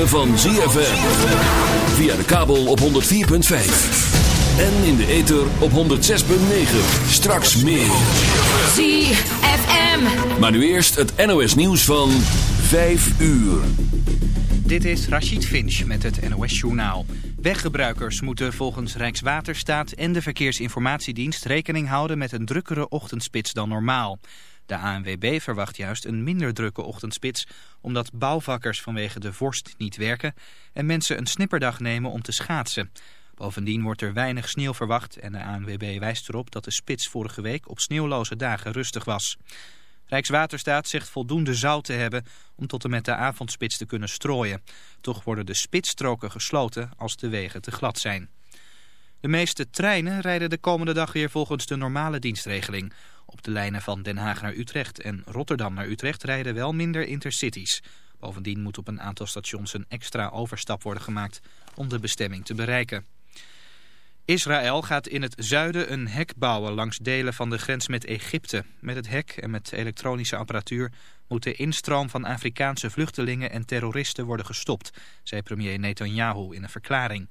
ritme van ZFM. Via de kabel op 104.5. En in de ether op 106.9. Straks meer. ZFM. Maar nu eerst het NOS nieuws van 5 uur. Dit is Rachid Finch met het NOS Journaal. Weggebruikers moeten volgens Rijkswaterstaat en de Verkeersinformatiedienst rekening houden met een drukkere ochtendspits dan normaal. De ANWB verwacht juist een minder drukke ochtendspits omdat bouwvakkers vanwege de vorst niet werken en mensen een snipperdag nemen om te schaatsen. Bovendien wordt er weinig sneeuw verwacht en de ANWB wijst erop dat de spits vorige week op sneeuwloze dagen rustig was. Rijkswaterstaat zegt voldoende zout te hebben om tot en met de avondspits te kunnen strooien. Toch worden de spitsstroken gesloten als de wegen te glad zijn. De meeste treinen rijden de komende dag weer volgens de normale dienstregeling. Op de lijnen van Den Haag naar Utrecht en Rotterdam naar Utrecht rijden wel minder intercities. Bovendien moet op een aantal stations een extra overstap worden gemaakt om de bestemming te bereiken. Israël gaat in het zuiden een hek bouwen langs delen van de grens met Egypte. Met het hek en met elektronische apparatuur moet de instroom van Afrikaanse vluchtelingen en terroristen worden gestopt, zei premier Netanyahu in een verklaring.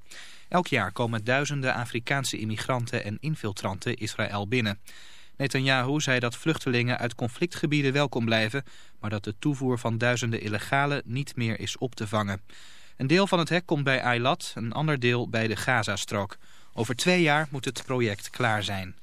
Elk jaar komen duizenden Afrikaanse immigranten en infiltranten Israël binnen. Netanyahu zei dat vluchtelingen uit conflictgebieden welkom blijven, maar dat de toevoer van duizenden illegalen niet meer is op te vangen. Een deel van het hek komt bij Eilat, een ander deel bij de Gazastrook. Over twee jaar moet het project klaar zijn.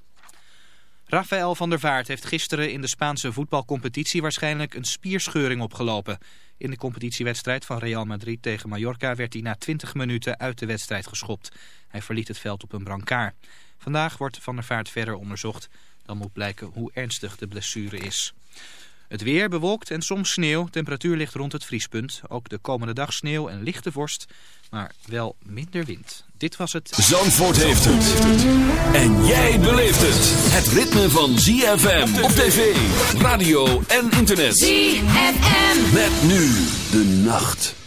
Rafael van der Vaart heeft gisteren in de Spaanse voetbalcompetitie waarschijnlijk een spierscheuring opgelopen. In de competitiewedstrijd van Real Madrid tegen Mallorca werd hij na 20 minuten uit de wedstrijd geschopt. Hij verliet het veld op een brancard. Vandaag wordt van der Vaart verder onderzocht. Dan moet blijken hoe ernstig de blessure is. Het weer bewolkt en soms sneeuw. Temperatuur ligt rond het vriespunt. Ook de komende dag sneeuw en lichte vorst, maar wel minder wind. Dit was het... Zandvoort heeft het. En jij beleeft het. Het ritme van ZFM op tv, radio en internet. ZFM. Met nu de nacht.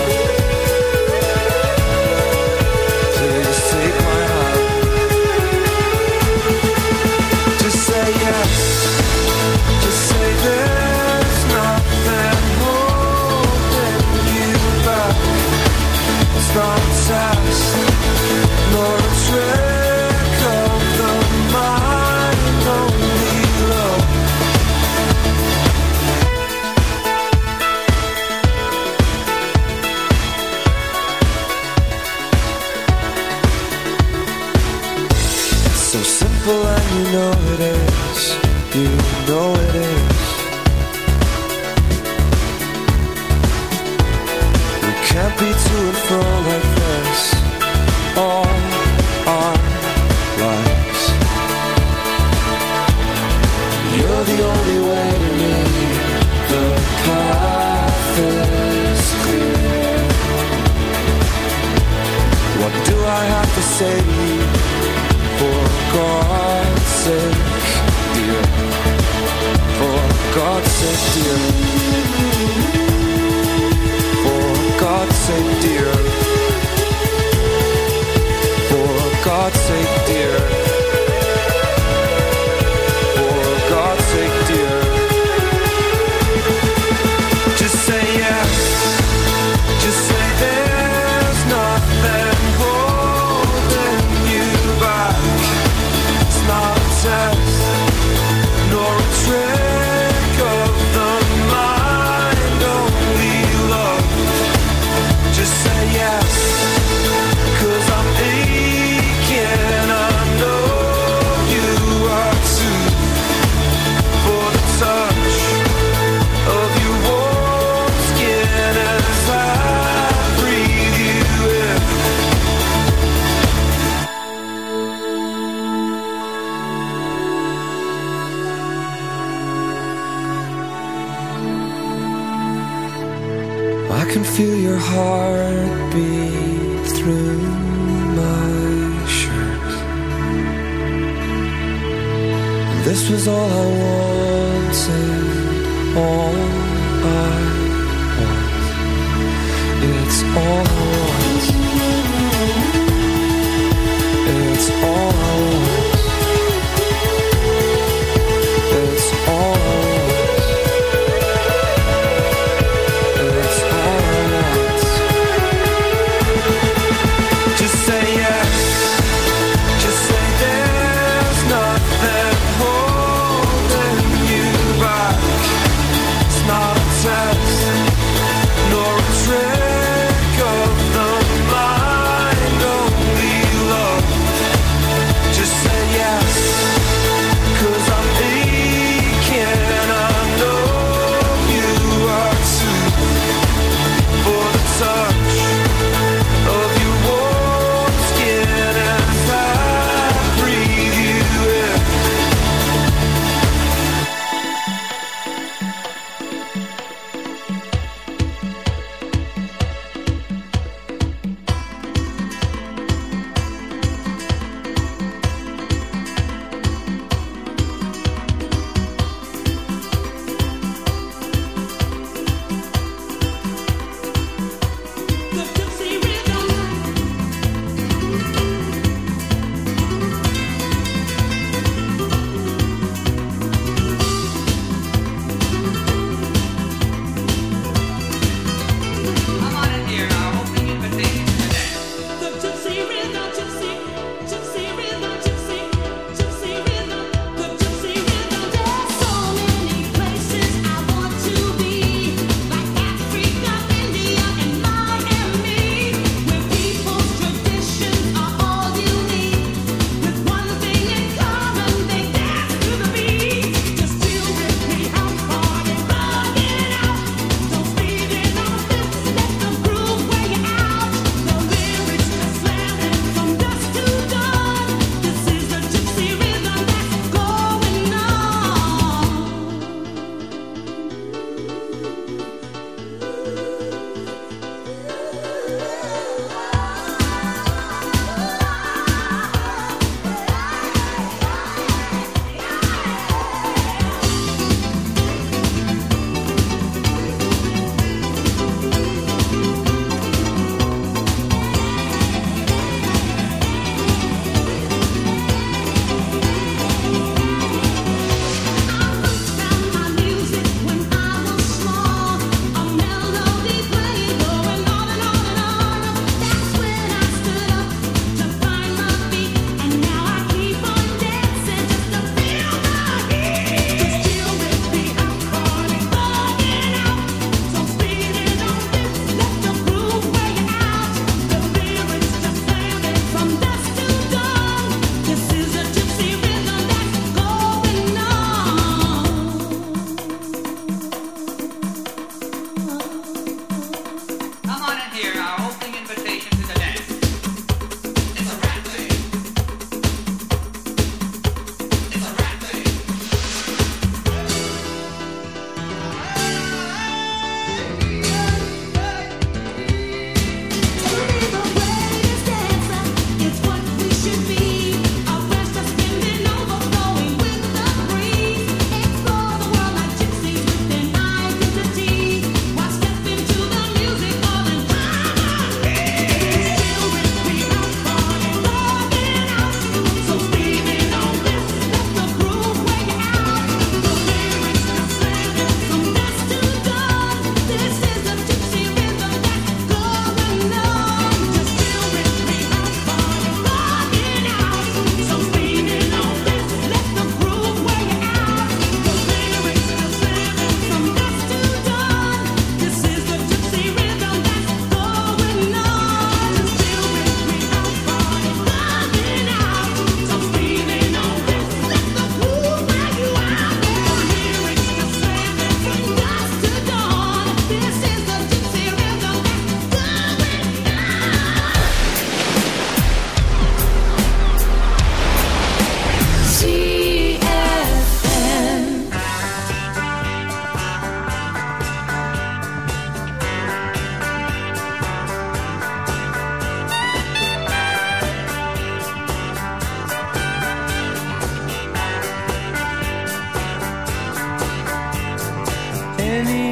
many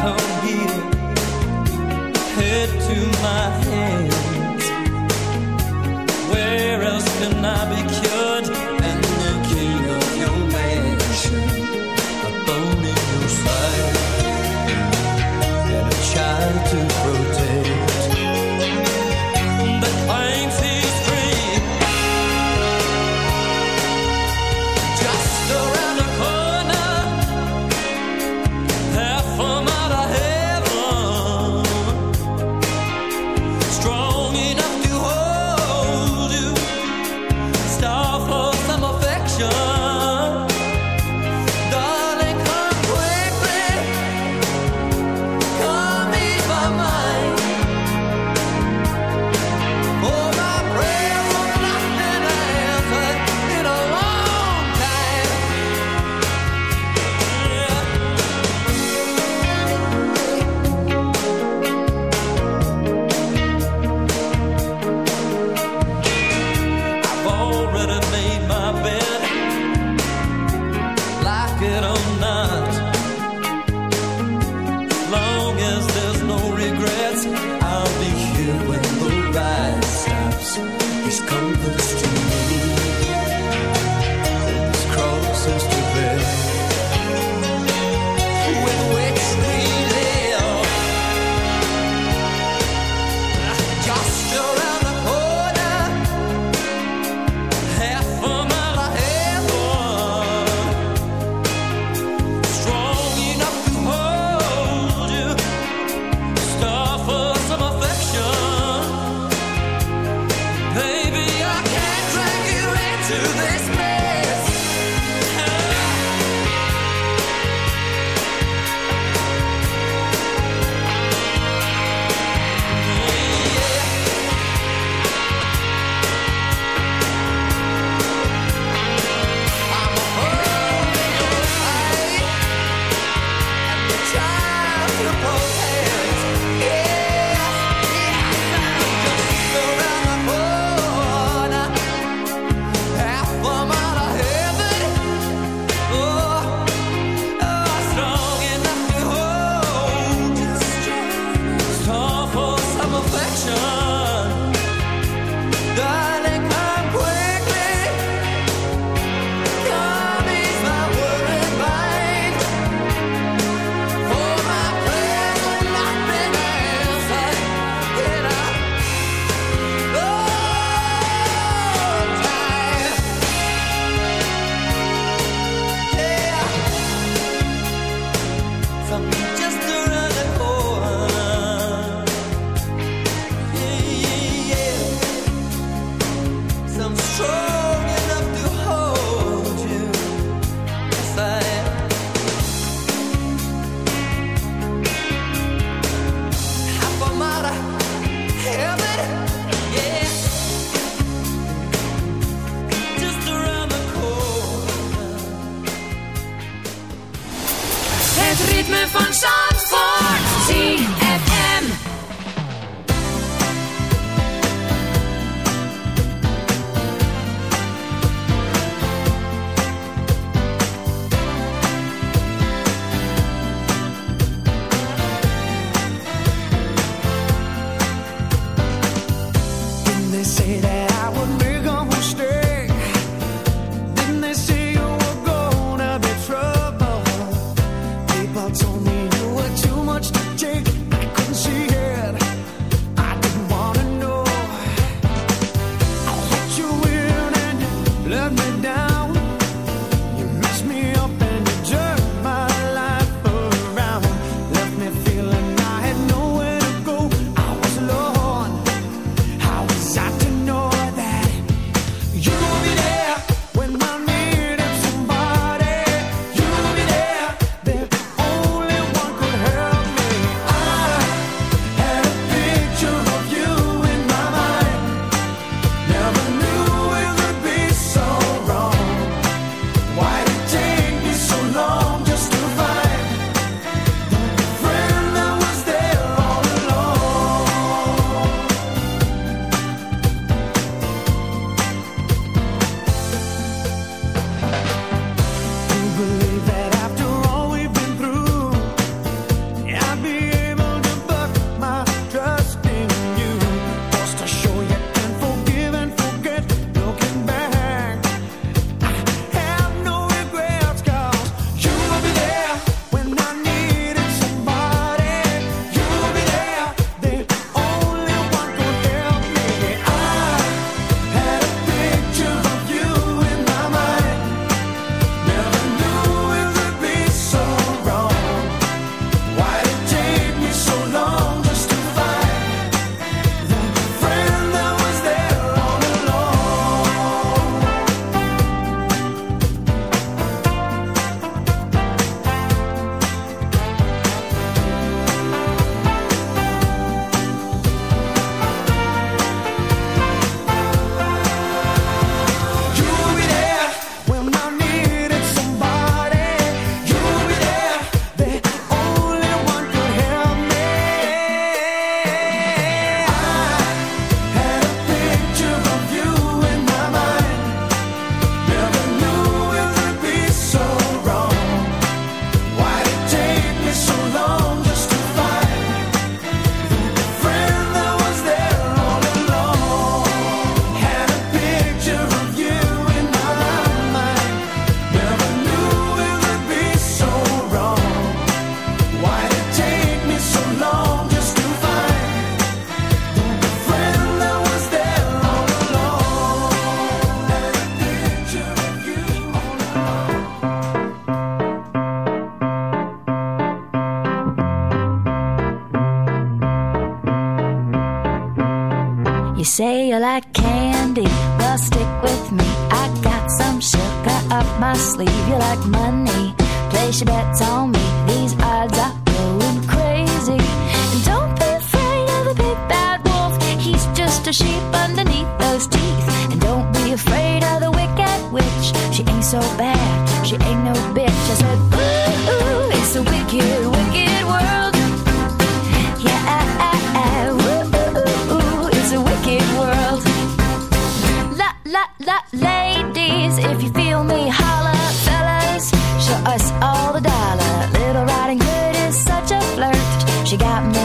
come here, head to my hands. Where else can I be cured?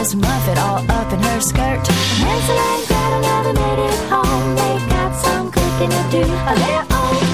Miss Muffet all up in her skirt. Hansel and Gretel never made it home. They got some cooking to do of their own.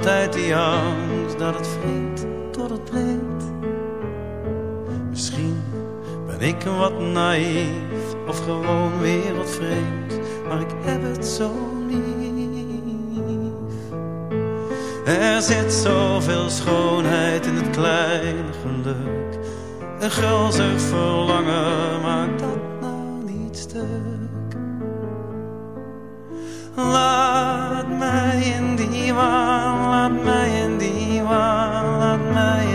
altijd die angst dat het vreemd tot het breekt. Misschien ben ik wat naïef of gewoon wereldvreemd, maar ik heb het zo lief. Er zit zoveel schoonheid in het kleine geluk. Een gulzig verlangen maakt dat nou niet stuk. Laat mij divan, laat mij in die divan, laat mij